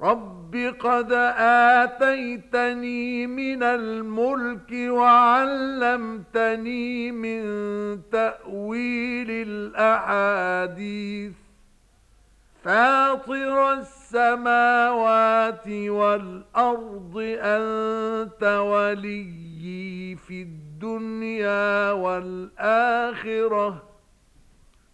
رب قد آتيتني من الملك وعلمتني من تأويل الأحاديث فاطر السماوات والأرض أنت وليي في الدنيا والآخرة